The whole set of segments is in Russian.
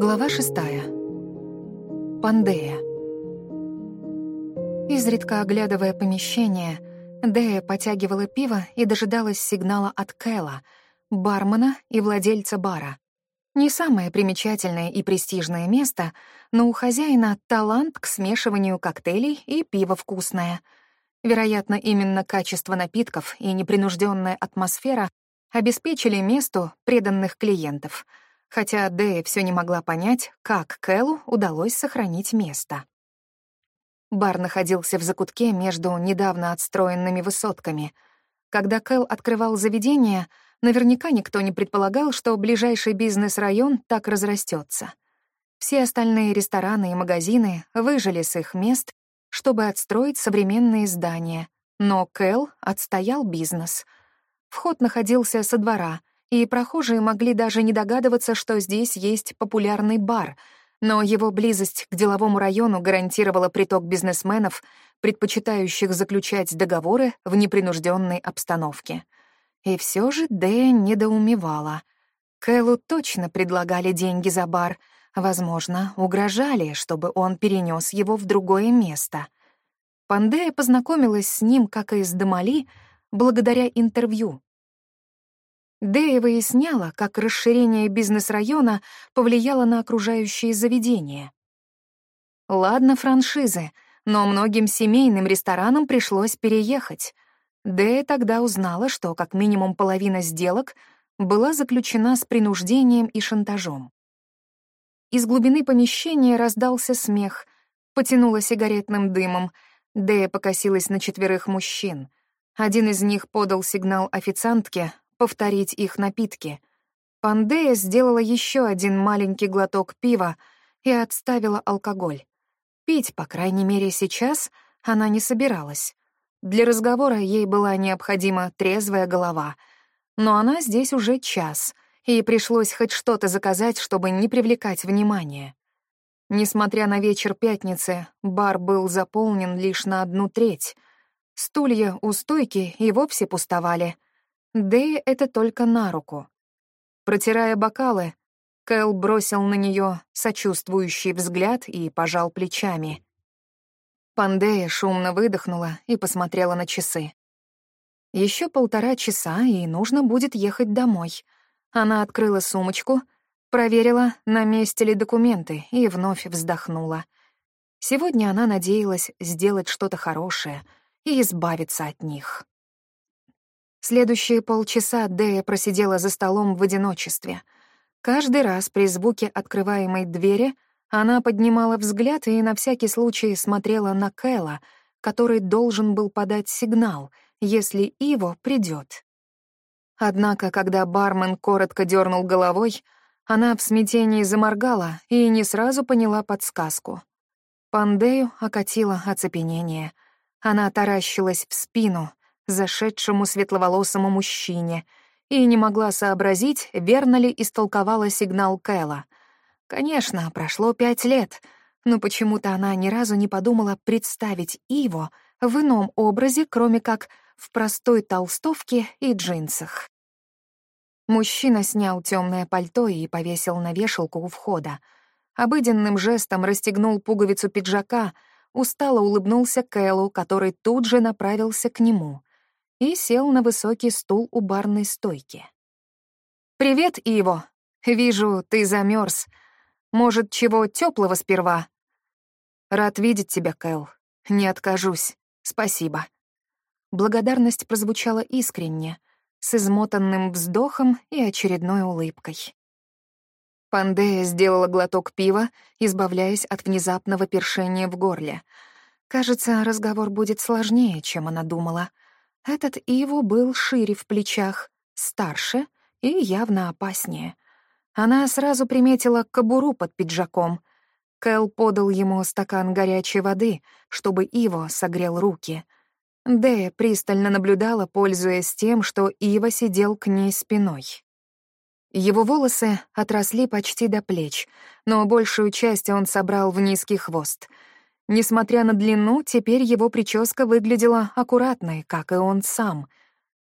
Глава шестая. Пандея. Изредка оглядывая помещение, Дея потягивала пиво и дожидалась сигнала от Кэла, бармена и владельца бара. Не самое примечательное и престижное место, но у хозяина талант к смешиванию коктейлей и пиво вкусное. Вероятно, именно качество напитков и непринужденная атмосфера обеспечили месту преданных клиентов, хотя Дэя все не могла понять, как Кэлу удалось сохранить место. Бар находился в закутке между недавно отстроенными высотками. Когда Кэл открывал заведение, наверняка никто не предполагал, что ближайший бизнес-район так разрастется. Все остальные рестораны и магазины выжили с их мест, чтобы отстроить современные здания, но Кэл отстоял бизнес — Вход находился со двора, и прохожие могли даже не догадываться, что здесь есть популярный бар, но его близость к деловому району гарантировала приток бизнесменов, предпочитающих заключать договоры в непринужденной обстановке. И все же Дэя недоумевала. Кэлу точно предлагали деньги за бар, возможно, угрожали, чтобы он перенес его в другое место. Пандея познакомилась с ним, как и с Дамали, благодаря интервью. Дэя выясняла, как расширение бизнес-района повлияло на окружающие заведения. Ладно, франшизы, но многим семейным ресторанам пришлось переехать. Дэя тогда узнала, что как минимум половина сделок была заключена с принуждением и шантажом. Из глубины помещения раздался смех, потянуло сигаретным дымом. Дэя покосилась на четверых мужчин. Один из них подал сигнал официантке повторить их напитки. Пандея сделала еще один маленький глоток пива и отставила алкоголь. Пить, по крайней мере, сейчас она не собиралась. Для разговора ей была необходима трезвая голова. Но она здесь уже час, и пришлось хоть что-то заказать, чтобы не привлекать внимания. Несмотря на вечер пятницы, бар был заполнен лишь на одну треть — Стулья у стойки и вовсе пустовали. И это только на руку. Протирая бокалы, Кэл бросил на нее сочувствующий взгляд и пожал плечами. Пандея шумно выдохнула и посмотрела на часы. Еще полтора часа, и нужно будет ехать домой. Она открыла сумочку, проверила, на месте ли документы, и вновь вздохнула. Сегодня она надеялась сделать что-то хорошее — и избавиться от них. Следующие полчаса Дэя просидела за столом в одиночестве. Каждый раз при звуке открываемой двери она поднимала взгляд и на всякий случай смотрела на Кэла, который должен был подать сигнал, если Иво придет. Однако, когда бармен коротко дернул головой, она в смятении заморгала и не сразу поняла подсказку. Пандею окатило оцепенение — она таращилась в спину зашедшему светловолосому мужчине и не могла сообразить, верно ли истолковала сигнал Кэла. Конечно, прошло пять лет, но почему-то она ни разу не подумала представить Иво в ином образе, кроме как в простой толстовке и джинсах. Мужчина снял темное пальто и повесил на вешалку у входа. Обыденным жестом расстегнул пуговицу пиджака — устало улыбнулся Кэллу, который тут же направился к нему, и сел на высокий стул у барной стойки. «Привет, Иво. Вижу, ты замерз. Может, чего теплого сперва?» «Рад видеть тебя, Кэл. Не откажусь. Спасибо». Благодарность прозвучала искренне, с измотанным вздохом и очередной улыбкой. Пандея сделала глоток пива, избавляясь от внезапного першения в горле. Кажется, разговор будет сложнее, чем она думала. Этот Иво был шире в плечах, старше и явно опаснее. Она сразу приметила кобуру под пиджаком. Кэл подал ему стакан горячей воды, чтобы Иво согрел руки. Дэя пристально наблюдала, пользуясь тем, что Ива сидел к ней спиной. Его волосы отросли почти до плеч, но большую часть он собрал в низкий хвост. Несмотря на длину, теперь его прическа выглядела аккуратной, как и он сам.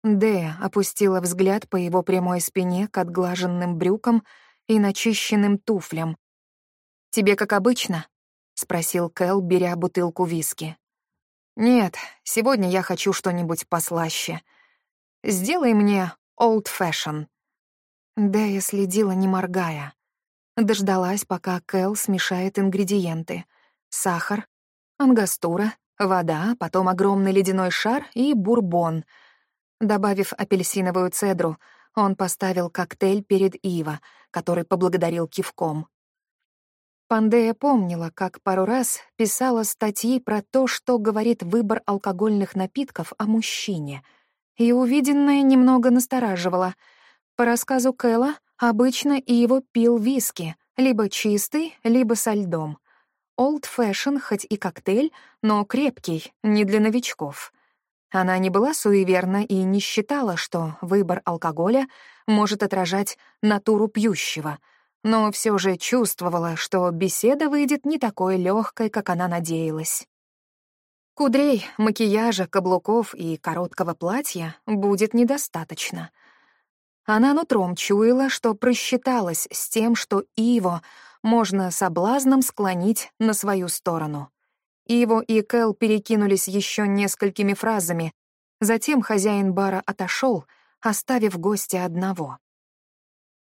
Дэя опустила взгляд по его прямой спине к отглаженным брюкам и начищенным туфлям, «Тебе как обычно?» — спросил Кэл, беря бутылку виски. «Нет, сегодня я хочу что-нибудь послаще. Сделай мне old fashion». Дэя следила, не моргая. Дождалась, пока Кэл смешает ингредиенты. Сахар, ангастура, вода, потом огромный ледяной шар и бурбон. Добавив апельсиновую цедру, он поставил коктейль перед Ива, который поблагодарил кивком. Пандея помнила, как пару раз писала статьи про то, что говорит выбор алкогольных напитков о мужчине, и увиденное немного настораживало. По рассказу Кэлла, Обычно Иво пил виски, либо чистый, либо со льдом. Old Fashion хоть и коктейль, но крепкий, не для новичков. Она не была суеверна и не считала, что выбор алкоголя может отражать натуру пьющего, но все же чувствовала, что беседа выйдет не такой легкой, как она надеялась. Кудрей, макияжа, каблуков и короткого платья будет недостаточно — она нутром чуяла, что просчиталась с тем, что Иво можно соблазном склонить на свою сторону. Иво и Кэл перекинулись еще несколькими фразами. Затем хозяин бара отошел, оставив гостя одного.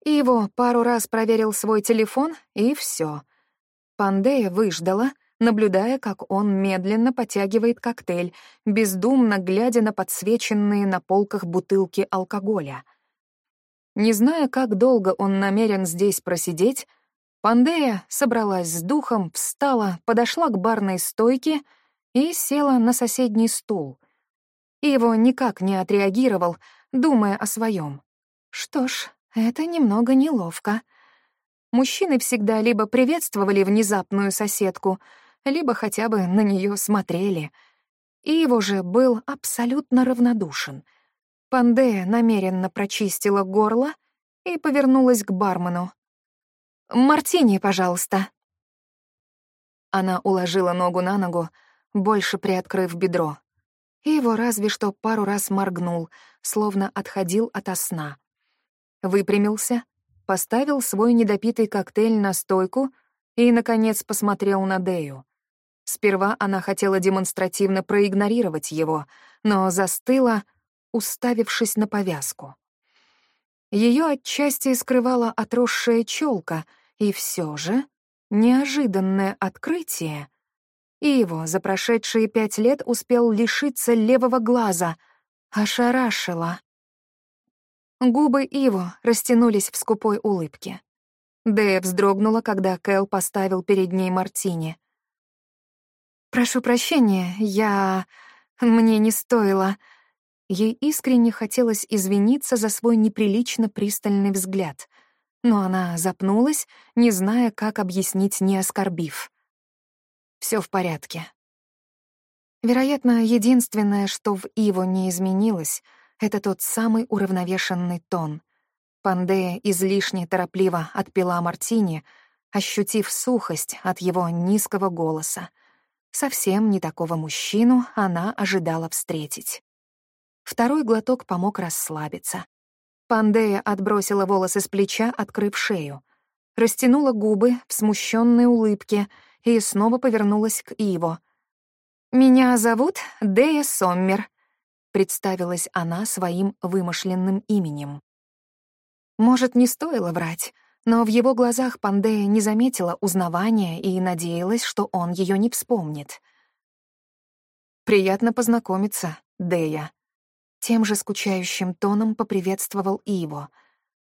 Иво пару раз проверил свой телефон, и все. Пандея выждала, наблюдая, как он медленно потягивает коктейль, бездумно глядя на подсвеченные на полках бутылки алкоголя — не зная, как долго он намерен здесь просидеть, Пандея собралась с духом, встала, подошла к барной стойке и села на соседний стул. Его никак не отреагировал, думая о своем. Что ж, это немного неловко. Мужчины всегда либо приветствовали внезапную соседку, либо хотя бы на нее смотрели. И его же был абсолютно равнодушен — Пандея намеренно прочистила горло и повернулась к бармену. «Мартини, пожалуйста». Она уложила ногу на ногу, больше приоткрыв бедро. И его разве что пару раз моргнул, словно отходил ото сна. Выпрямился, поставил свой недопитый коктейль на стойку и, наконец, посмотрел на Дею. Сперва она хотела демонстративно проигнорировать его, но застыла, уставившись на повязку. Ее отчасти скрывала отросшая челка, и все же неожиданное открытие. И его за прошедшие пять лет успел лишиться левого глаза, ошарашило. Губы Иво растянулись в скупой улыбке. Дэя вздрогнула, когда Кэл поставил перед ней мартини. «Прошу прощения, я... Мне не стоило...» Ей искренне хотелось извиниться за свой неприлично пристальный взгляд, но она запнулась, не зная, как объяснить, не оскорбив. Все в порядке. Вероятно, единственное, что в Иво не изменилось, это тот самый уравновешенный тон. Пандея излишне торопливо отпила мартини, ощутив сухость от его низкого голоса. Совсем не такого мужчину она ожидала встретить. Второй глоток помог расслабиться. Пандея отбросила волосы с плеча, открыв шею. Растянула губы в смущенной улыбке и снова повернулась к Иво. «Меня зовут Дея Соммер», — представилась она своим вымышленным именем. Может, не стоило врать, но в его глазах Пандея не заметила узнавания и надеялась, что он ее не вспомнит. «Приятно познакомиться, Дея», тем же скучающим тоном поприветствовал Иво.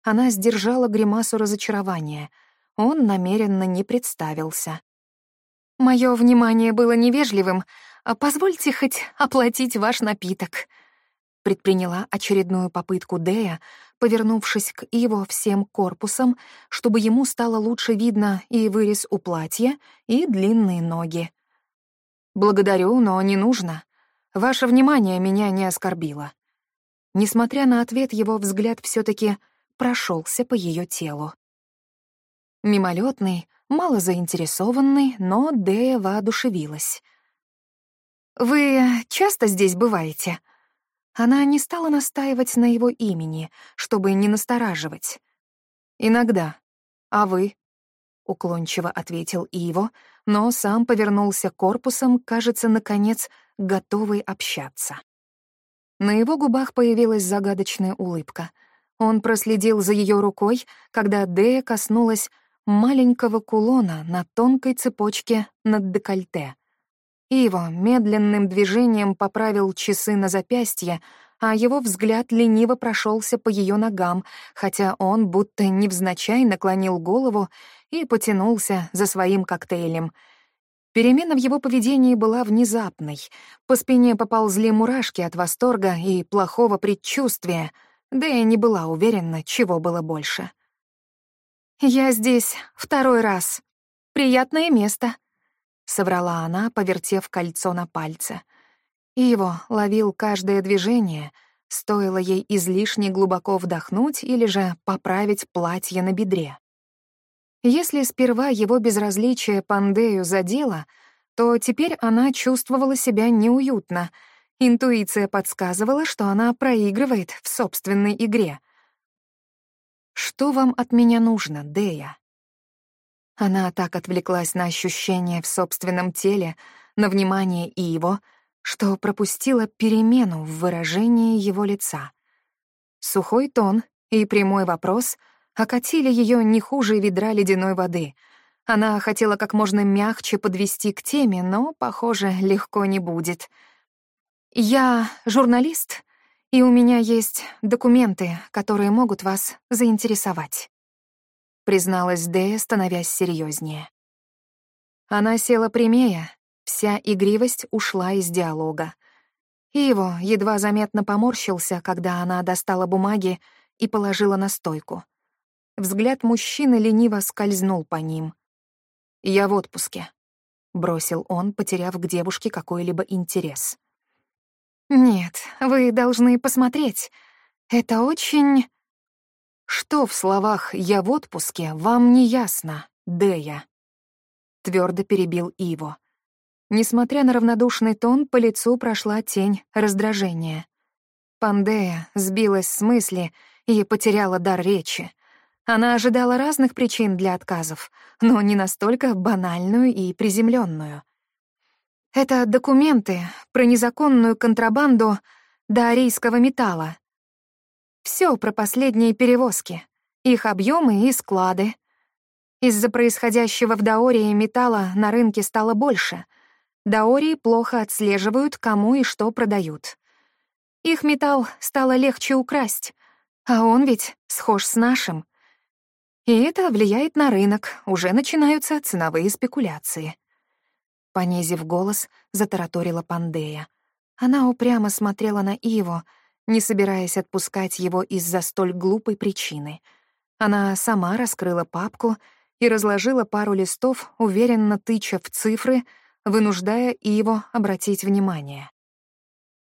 Она сдержала гримасу разочарования. Он намеренно не представился. «Моё внимание было невежливым. А позвольте хоть оплатить ваш напиток», — предприняла очередную попытку Дея, повернувшись к Иво всем корпусом, чтобы ему стало лучше видно и вырез у платья, и длинные ноги. «Благодарю, но не нужно. Ваше внимание меня не оскорбило. Несмотря на ответ, его взгляд все таки прошелся по ее телу. Мимолетный, мало заинтересованный, но Дея воодушевилась. «Вы часто здесь бываете?» Она не стала настаивать на его имени, чтобы не настораживать. «Иногда. А вы?» уклончиво ответил Иво, но сам повернулся корпусом, кажется, наконец, готовый общаться. На его губах появилась загадочная улыбка. Он проследил за ее рукой, когда Дея коснулась маленького кулона на тонкой цепочке над декольте. Иво медленным движением поправил часы на запястье, а его взгляд лениво прошелся по ее ногам, хотя он будто невзначай наклонил голову и потянулся за своим коктейлем. Перемена в его поведении была внезапной. По спине поползли мурашки от восторга и плохого предчувствия, да и не была уверена, чего было больше. «Я здесь второй раз. Приятное место», — соврала она, повертев кольцо на пальце. И его ловил каждое движение, стоило ей излишне глубоко вдохнуть или же поправить платье на бедре. Если сперва его безразличие Пандею задело, то теперь она чувствовала себя неуютно. Интуиция подсказывала, что она проигрывает в собственной игре. «Что вам от меня нужно, Дея?» Она так отвлеклась на ощущения в собственном теле, на внимание и его, что пропустила перемену в выражении его лица. Сухой тон и прямой вопрос окатили ее не хуже ведра ледяной воды. Она хотела как можно мягче подвести к теме, но, похоже, легко не будет. «Я журналист и у меня есть документы, которые могут вас заинтересовать», — призналась Дэя, становясь серьезнее. Она села прямее, вся игривость ушла из диалога. И его едва заметно поморщился, когда она достала бумаги и положила на стойку. Взгляд мужчины лениво скользнул по ним. «Я в отпуске», — бросил он, потеряв к девушке какой-либо интерес. «Нет, вы должны посмотреть. Это очень...» «Что в словах «я в отпуске» вам не ясно, Дея?» Твердо перебил Иво. Несмотря на равнодушный тон, по лицу прошла тень раздражения. Пандея сбилась с мысли и потеряла дар речи. Она ожидала разных причин для отказов, но не настолько банальную и приземленную. Это документы про незаконную контрабанду даорийского металла. Все про последние перевозки, их объемы и склады. Из-за происходящего в Даории металла на рынке стало больше. Даории плохо отслеживают, кому и что продают. Их металл стало легче украсть, а он ведь схож с нашим. И это влияет на рынок, уже начинаются ценовые спекуляции. Понизив голос, затараторила Пандея. Она упрямо смотрела на Иво, не собираясь отпускать его из-за столь глупой причины. Она сама раскрыла папку и разложила пару листов, уверенно тыча в цифры, вынуждая Иво обратить внимание.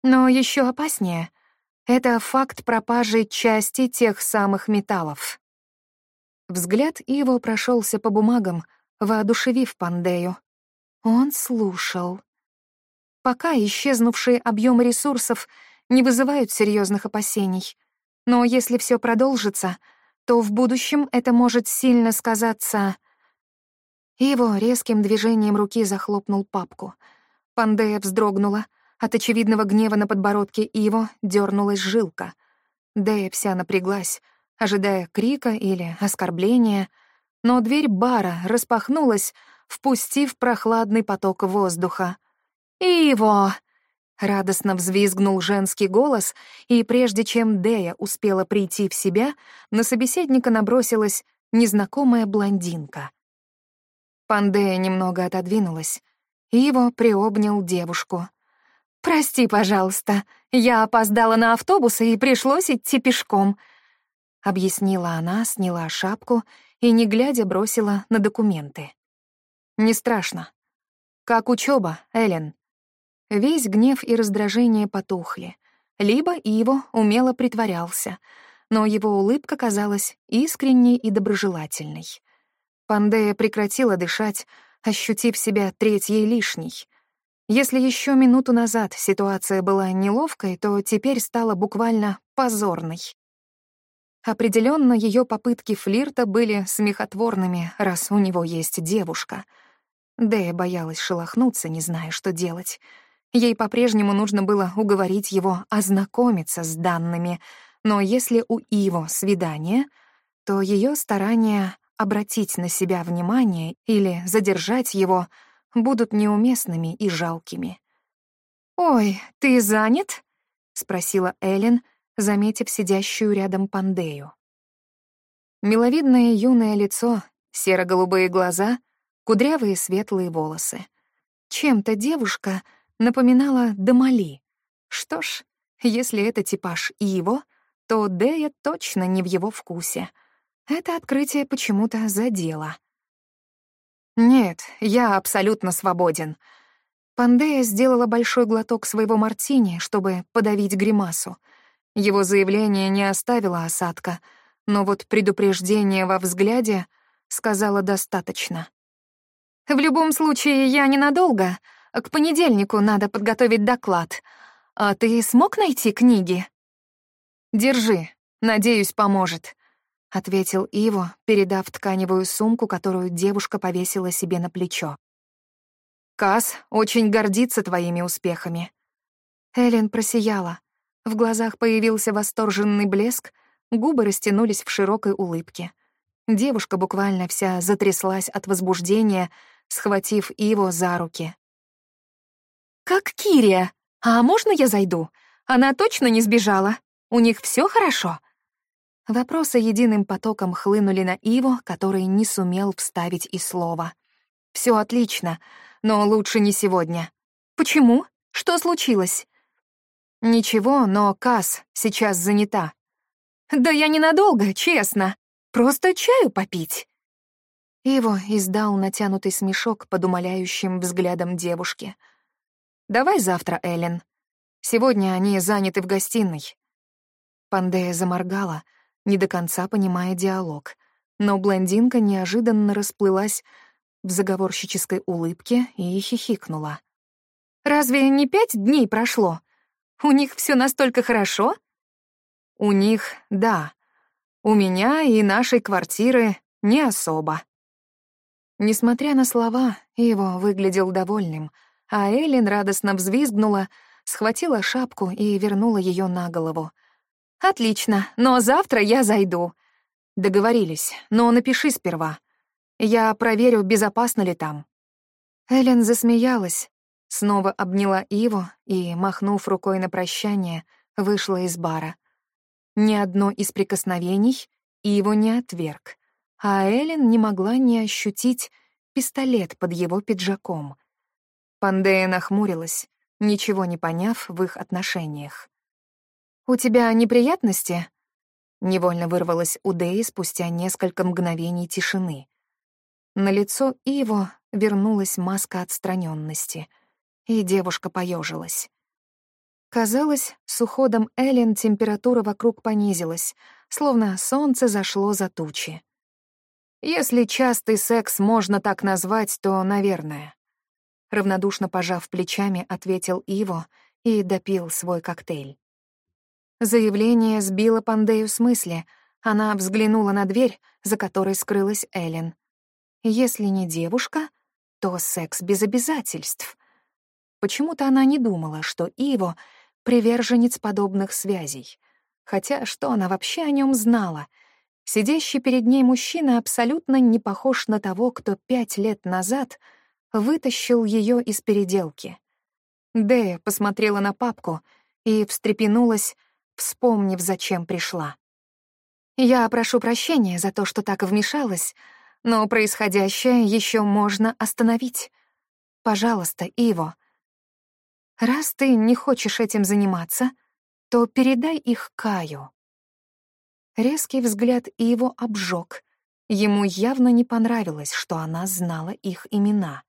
Но еще опаснее — это факт пропажи части тех самых металлов. Взгляд Иво прошелся по бумагам, воодушевив Пандею. Он слушал. Пока исчезнувшие объемы ресурсов не вызывают серьезных опасений. Но если все продолжится, то в будущем это может сильно сказаться... Его резким движением руки захлопнул папку. Пандея вздрогнула. От очевидного гнева на подбородке Иво дернулась жилка. Дея вся напряглась, ожидая крика или оскорбления, но дверь бара распахнулась, впустив прохладный поток воздуха. «Иво!» — радостно взвизгнул женский голос, и прежде чем Дея успела прийти в себя, на собеседника набросилась незнакомая блондинка. Пандея немного отодвинулась. Иво приобнял девушку. «Прости, пожалуйста, я опоздала на автобус и пришлось идти пешком», — объяснила она, сняла шапку и, не глядя, бросила на документы. Не страшно. Как учеба, Элен. Весь гнев и раздражение потухли. Либо Иво умело притворялся, но его улыбка казалась искренней и доброжелательной. Пандея прекратила дышать, ощутив себя третьей лишней. Если еще минуту назад ситуация была неловкой, то теперь стала буквально позорной. Определенно, ее попытки флирта были смехотворными, раз у него есть девушка. Дэя боялась шелохнуться, не зная, что делать. Ей по-прежнему нужно было уговорить его ознакомиться с данными, но если у Иво свидание, то ее старания обратить на себя внимание или задержать его будут неуместными и жалкими. «Ой, ты занят?» — спросила Эллен, заметив сидящую рядом Пандею. Миловидное юное лицо, серо-голубые глаза, кудрявые светлые волосы. Чем-то девушка напоминала Дамали. Что ж, если это типаж его, то Дея точно не в его вкусе. Это открытие почему-то задело. «Нет, я абсолютно свободен». Пандея сделала большой глоток своего мартини, чтобы подавить гримасу — его заявление не оставило осадка, но вот предупреждение во взгляде сказала достаточно. «В любом случае, я ненадолго. К понедельнику надо подготовить доклад. А ты смог найти книги?» «Держи, надеюсь, поможет», — ответил Иво, передав тканевую сумку, которую девушка повесила себе на плечо. «Касс очень гордится твоими успехами». Эллен просияла. В глазах появился восторженный блеск, губы растянулись в широкой улыбке. Девушка буквально вся затряслась от возбуждения, схватив его за руки. «Как Кирия? А можно я зайду? Она точно не сбежала? У них все хорошо?» Вопросы единым потоком хлынули на Иво, который не сумел вставить и слова. Все отлично, но лучше не сегодня. Почему? Что случилось?» «Ничего, но Касс сейчас занята». «Да я ненадолго, честно. Просто чаю попить». Иво издал натянутый смешок под умоляющим взглядом девушки. «Давай завтра, Эллен. Сегодня они заняты в гостиной». Пандея заморгала, не до конца понимая диалог, но блондинка неожиданно расплылась в заговорщической улыбке и хихикнула. «Разве не пять дней прошло? У них все настолько хорошо? У них — да. У меня и нашей квартиры не особо. Несмотря на слова, его выглядел довольным, а Эллен радостно взвизгнула, схватила шапку и вернула ее на голову. «Отлично, но завтра я зайду». «Договорились, но напиши сперва. Я проверю, безопасно ли там». Эллен засмеялась, Снова обняла Иву и, махнув рукой на прощание, вышла из бара. Ни одно из прикосновений Иву не отверг, а Эллен не могла не ощутить пистолет под его пиджаком. Пандея нахмурилась, ничего не поняв в их отношениях. «У тебя неприятности?» Невольно вырвалась у Дэи спустя несколько мгновений тишины. На лицо Иво вернулась маска отстраненности — и девушка поежилась. Казалось, с уходом Эллен температура вокруг понизилась, словно солнце зашло за тучи. Если частый секс можно так назвать, то, наверное. Равнодушно пожав плечами, ответил Иво и допил свой коктейль. Заявление сбило Пандею с мысли. Она взглянула на дверь, за которой скрылась Эллен. Если не девушка, то секс без обязательств. Почему-то она не думала, что Иво — приверженец подобных связей. Хотя что она вообще о нем знала? Сидящий перед ней мужчина абсолютно не похож на того, кто пять лет назад вытащил ее из переделки. Дэя посмотрела на папку и встрепенулась, вспомнив, зачем пришла. «Я прошу прощения за то, что так вмешалась, но происходящее еще можно остановить. Пожалуйста, Иво, Раз ты не хочешь этим заниматься, то передай их Каю. Резкий взгляд его обжег. Ему явно не понравилось, что она знала их имена.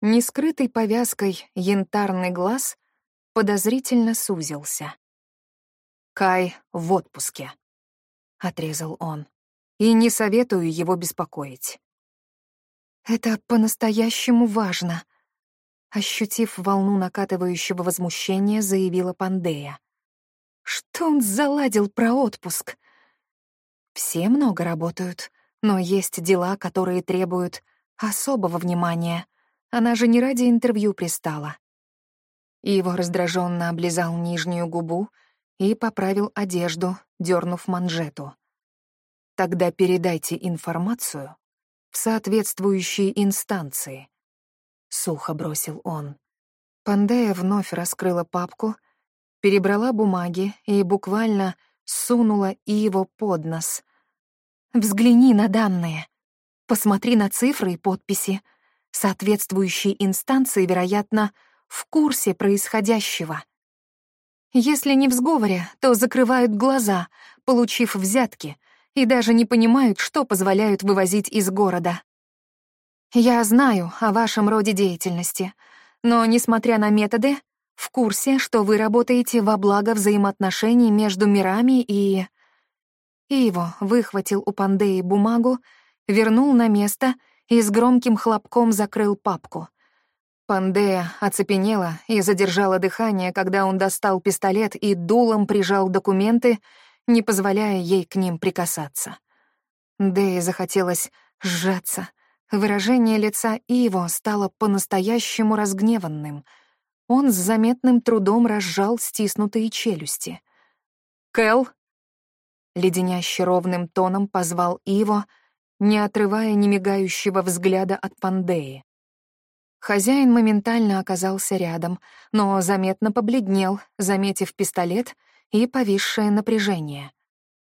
Нескрытой повязкой янтарный глаз подозрительно сузился. «Кай в отпуске», — отрезал он, — «и не советую его беспокоить». «Это по-настоящему важно», Ощутив волну накатывающего возмущения, заявила Пандея. «Что он заладил про отпуск? Все много работают, но есть дела, которые требуют особого внимания. Она же не ради интервью пристала. Иво раздраженно облизал нижнюю губу и поправил одежду, дернув манжету. Тогда передайте информацию в соответствующие инстанции. Сухо бросил он. Пандея вновь раскрыла папку, перебрала бумаги и буквально сунула Иво под нос. «Взгляни на данные. Посмотри на цифры и подписи. Соответствующие инстанции, вероятно, в курсе происходящего. Если не в сговоре, то закрывают глаза, получив взятки, и даже не понимают, что позволяют вывозить из города. Я знаю о вашем роде деятельности, но, несмотря на методы, в курсе, что вы работаете во благо взаимоотношений между мирами и... Иво выхватил у Пандеи бумагу, вернул на место и с громким хлопком закрыл папку. Пандея оцепенела и задержала дыхание, когда он достал пистолет и дулом прижал документы, не позволяя ей к ним прикасаться. Дэе захотелось сжаться. Выражение лица Иво стало по-настоящему разгневанным. Он с заметным трудом разжал стиснутые челюсти. «Кэл!» Леденяще ровным тоном позвал Иво, не отрывая немигающего взгляда от Пандеи. Хозяин моментально оказался рядом, но заметно побледнел, заметив пистолет и повисшее напряжение.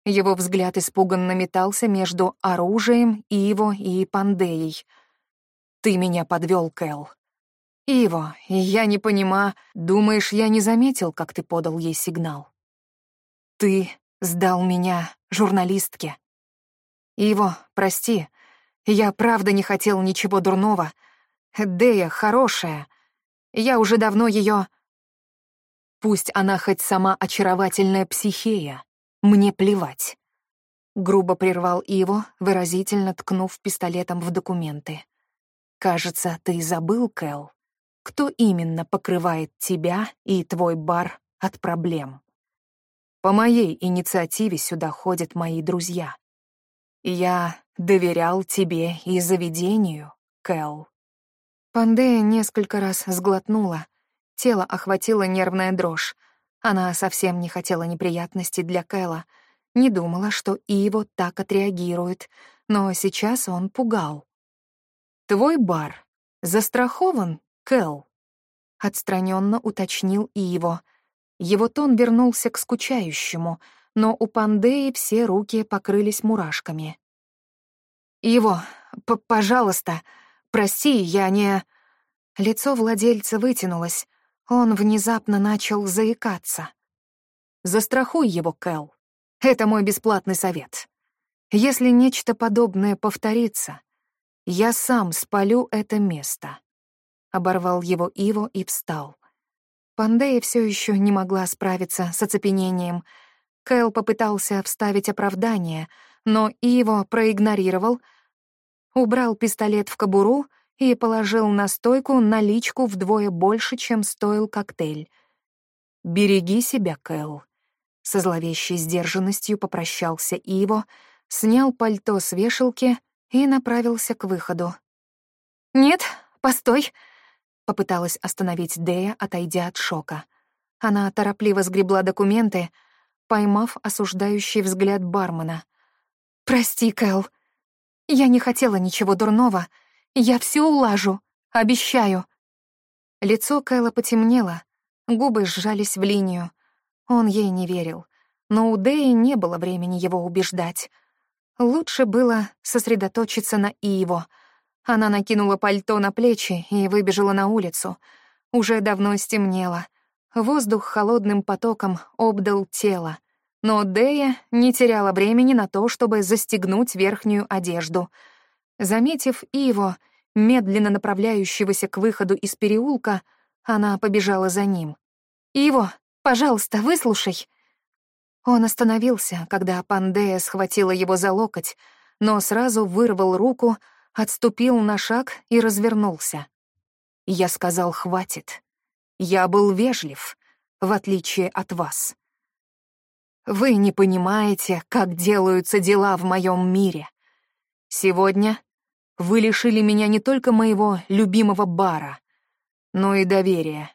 Его взгляд испуганно метался между оружием, Иво и Пандеей. «Ты меня подвел, Кэл». «Иво, я не понимаю, думаешь, я не заметил, как ты подал ей сигнал?» «Ты сдал меня журналистке». «Иво, прости, я правда не хотел ничего дурного. Дея хорошая. Я уже давно ее Пусть она хоть сама очаровательная психея. Мне плевать. Грубо прервал его, выразительно ткнув пистолетом в документы. «Кажется, ты забыл, Кэл, кто именно покрывает тебя и твой бар от проблем. По моей инициативе сюда ходят мои друзья. Я доверял тебе и заведению, Кэл». Пандея несколько раз сглотнула, Тело охватила нервная дрожь. Она совсем не хотела неприятностей для Кэла, не думала, что Иво так отреагирует, но сейчас он пугал. «Твой бар застрахован, Кэл?» — отстраненно уточнил Иво. Его тон вернулся к скучающему, но у Пандеи все руки покрылись мурашками. «Иво, пожалуйста, прости, я не...» Лицо владельца вытянулось, он внезапно начал заикаться. «Застрахуй его, Кэл. Это мой бесплатный совет. Если нечто подобное повторится, я сам спалю это место». Оборвал его Иво и встал. Пандея все еще не могла справиться с оцепенением. Кэл попытался вставить оправдание, но Иво проигнорировал, убрал пистолет в кобуру — и положил на стойку наличку вдвое больше, чем стоил коктейль. «Береги себя, Кэл», — со зловещей сдержанностью попрощался Иво, снял пальто с вешалки и направился к выходу. «Нет, постой», — попыталась остановить Дея, отойдя от шока. Она торопливо сгребла документы, поймав осуждающий взгляд бармена. «Прости, Кэл. Я не хотела ничего дурного», — я все улажу, обещаю». Лицо Кэла потемнело, губы сжались в линию. Он ей не верил, но у Дэи не было времени его убеждать. Лучше было сосредоточиться на Иво. Она накинула пальто на плечи и выбежала на улицу. Уже давно стемнело. Воздух холодным потоком обдал тело. Но Дэя не теряла времени на то, чтобы застегнуть верхнюю одежду — Заметив Иво, медленно направляющегося к выходу из переулка, она побежала за ним. «Иво, пожалуйста, выслушай!» Он остановился, когда Пандея схватила его за локоть, но сразу вырвал руку, отступил на шаг и развернулся. Я сказал «хватит». Я был вежлив, в отличие от вас. Вы не понимаете, как делаются дела в моем мире. Сегодня вы лишили меня не только моего любимого бара, но и доверия.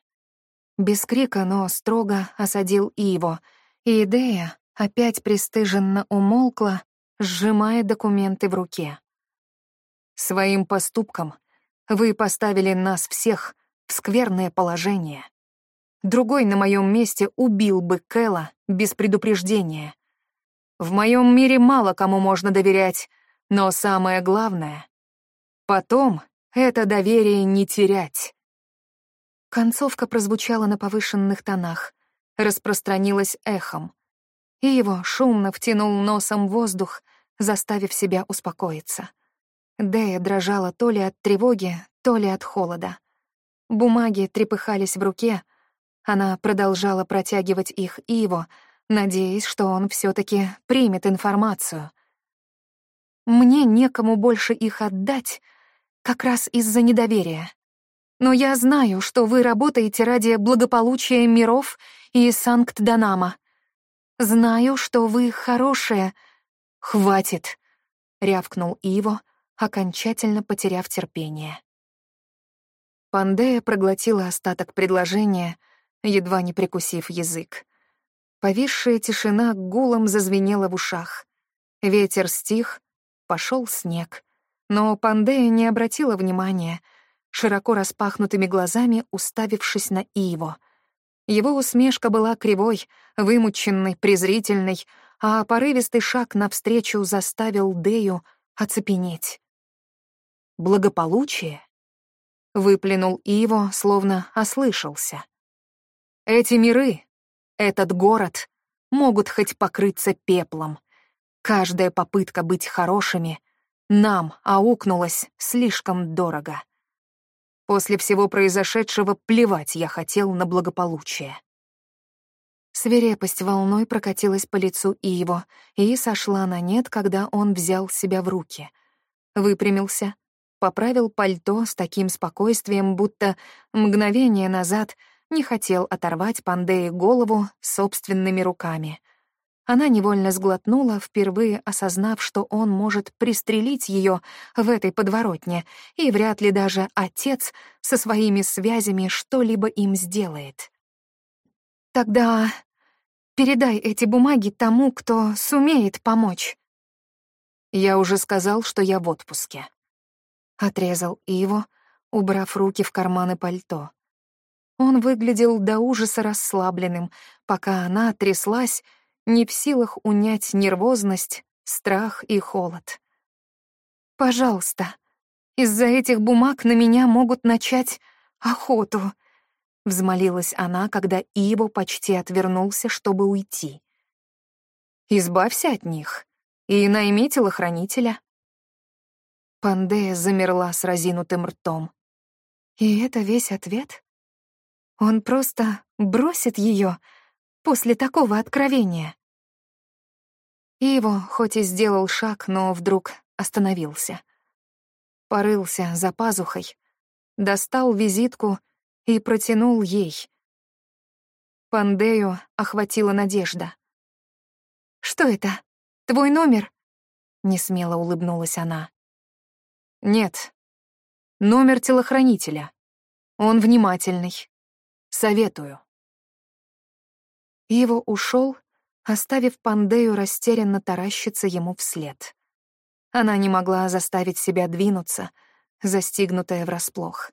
Без крика, но строго осадил Иво, и идея опять пристыженно умолкла, сжимая документы в руке. Своим поступком вы поставили нас всех в скверное положение. Другой на моем месте убил бы Кэла без предупреждения. В моем мире мало кому можно доверять, но самое главное — потом это доверие не терять. Концовка прозвучала на повышенных тонах, распространилась эхом. И его шумно втянул носом воздух, заставив себя успокоиться. Дэя дрожала то ли от тревоги, то ли от холода. Бумаги трепыхались в руке — она продолжала протягивать их Иво, надеясь, что он все таки примет информацию. Мне некому больше их отдать, как раз из-за недоверия. Но я знаю, что вы работаете ради благополучия миров и Санкт-Данама. Знаю, что вы хорошие. Хватит, рявкнул Иво, окончательно потеряв терпение. Пандея проглотила остаток предложения — едва не прикусив язык. Повисшая тишина гулом зазвенела в ушах. Ветер стих, пошел снег. Но Пандея не обратила внимания, широко распахнутыми глазами уставившись на Иво. Его усмешка была кривой, вымученной, презрительной, а порывистый шаг навстречу заставил Дею оцепенеть. «Благополучие?» — выплюнул Иво, словно ослышался. Эти миры, этот город могут хоть покрыться пеплом. Каждая попытка быть хорошими нам аукнулась слишком дорого. После всего произошедшего плевать я хотел на благополучие. Свирепость волной прокатилась по лицу Иво и сошла на нет, когда он взял себя в руки. Выпрямился, поправил пальто с таким спокойствием, будто мгновение назад — не хотел оторвать Пандее голову собственными руками. Она невольно сглотнула, впервые осознав, что он может пристрелить ее в этой подворотне, и вряд ли даже отец со своими связями что-либо им сделает. «Тогда передай эти бумаги тому, кто сумеет помочь». «Я уже сказал, что я в отпуске», — отрезал Иво, убрав руки в карманы пальто. Он выглядел до ужаса расслабленным, пока она тряслась, не в силах унять нервозность, страх и холод. «Пожалуйста, из-за этих бумаг на меня могут начать охоту», — взмолилась она, когда Иво почти отвернулся, чтобы уйти. «Избавься от них и найми телохранителя». Пандея замерла с разинутым ртом. «И это весь ответ?» Он просто бросит ее после такого откровения. Иво хоть и сделал шаг, но вдруг остановился. Порылся за пазухой, достал визитку и протянул ей. Пандею охватила надежда. «Что это? Твой номер?» — несмело улыбнулась она. «Нет. Номер телохранителя. Он внимательный, Советую. Его ушел, оставив Пандею растерянно таращиться ему вслед. Она не могла заставить себя двинуться, застигнутая врасплох.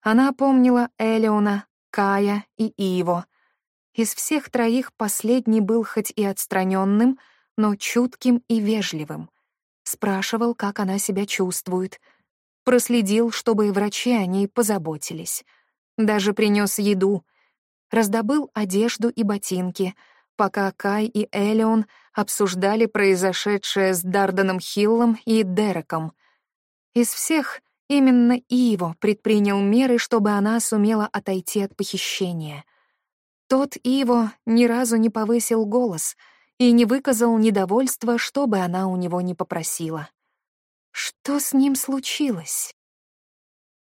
Она помнила Элеона, Кая и Иво. Из всех троих последний был хоть и отстраненным, но чутким и вежливым. Спрашивал, как она себя чувствует. Проследил, чтобы врачи о ней позаботились — даже принес еду, раздобыл одежду и ботинки, пока Кай и Элеон обсуждали произошедшее с Дарданом Хиллом и Дереком. Из всех именно Иво предпринял меры, чтобы она сумела отойти от похищения. Тот Иво ни разу не повысил голос и не выказал недовольства, что бы она у него не попросила. Что с ним случилось?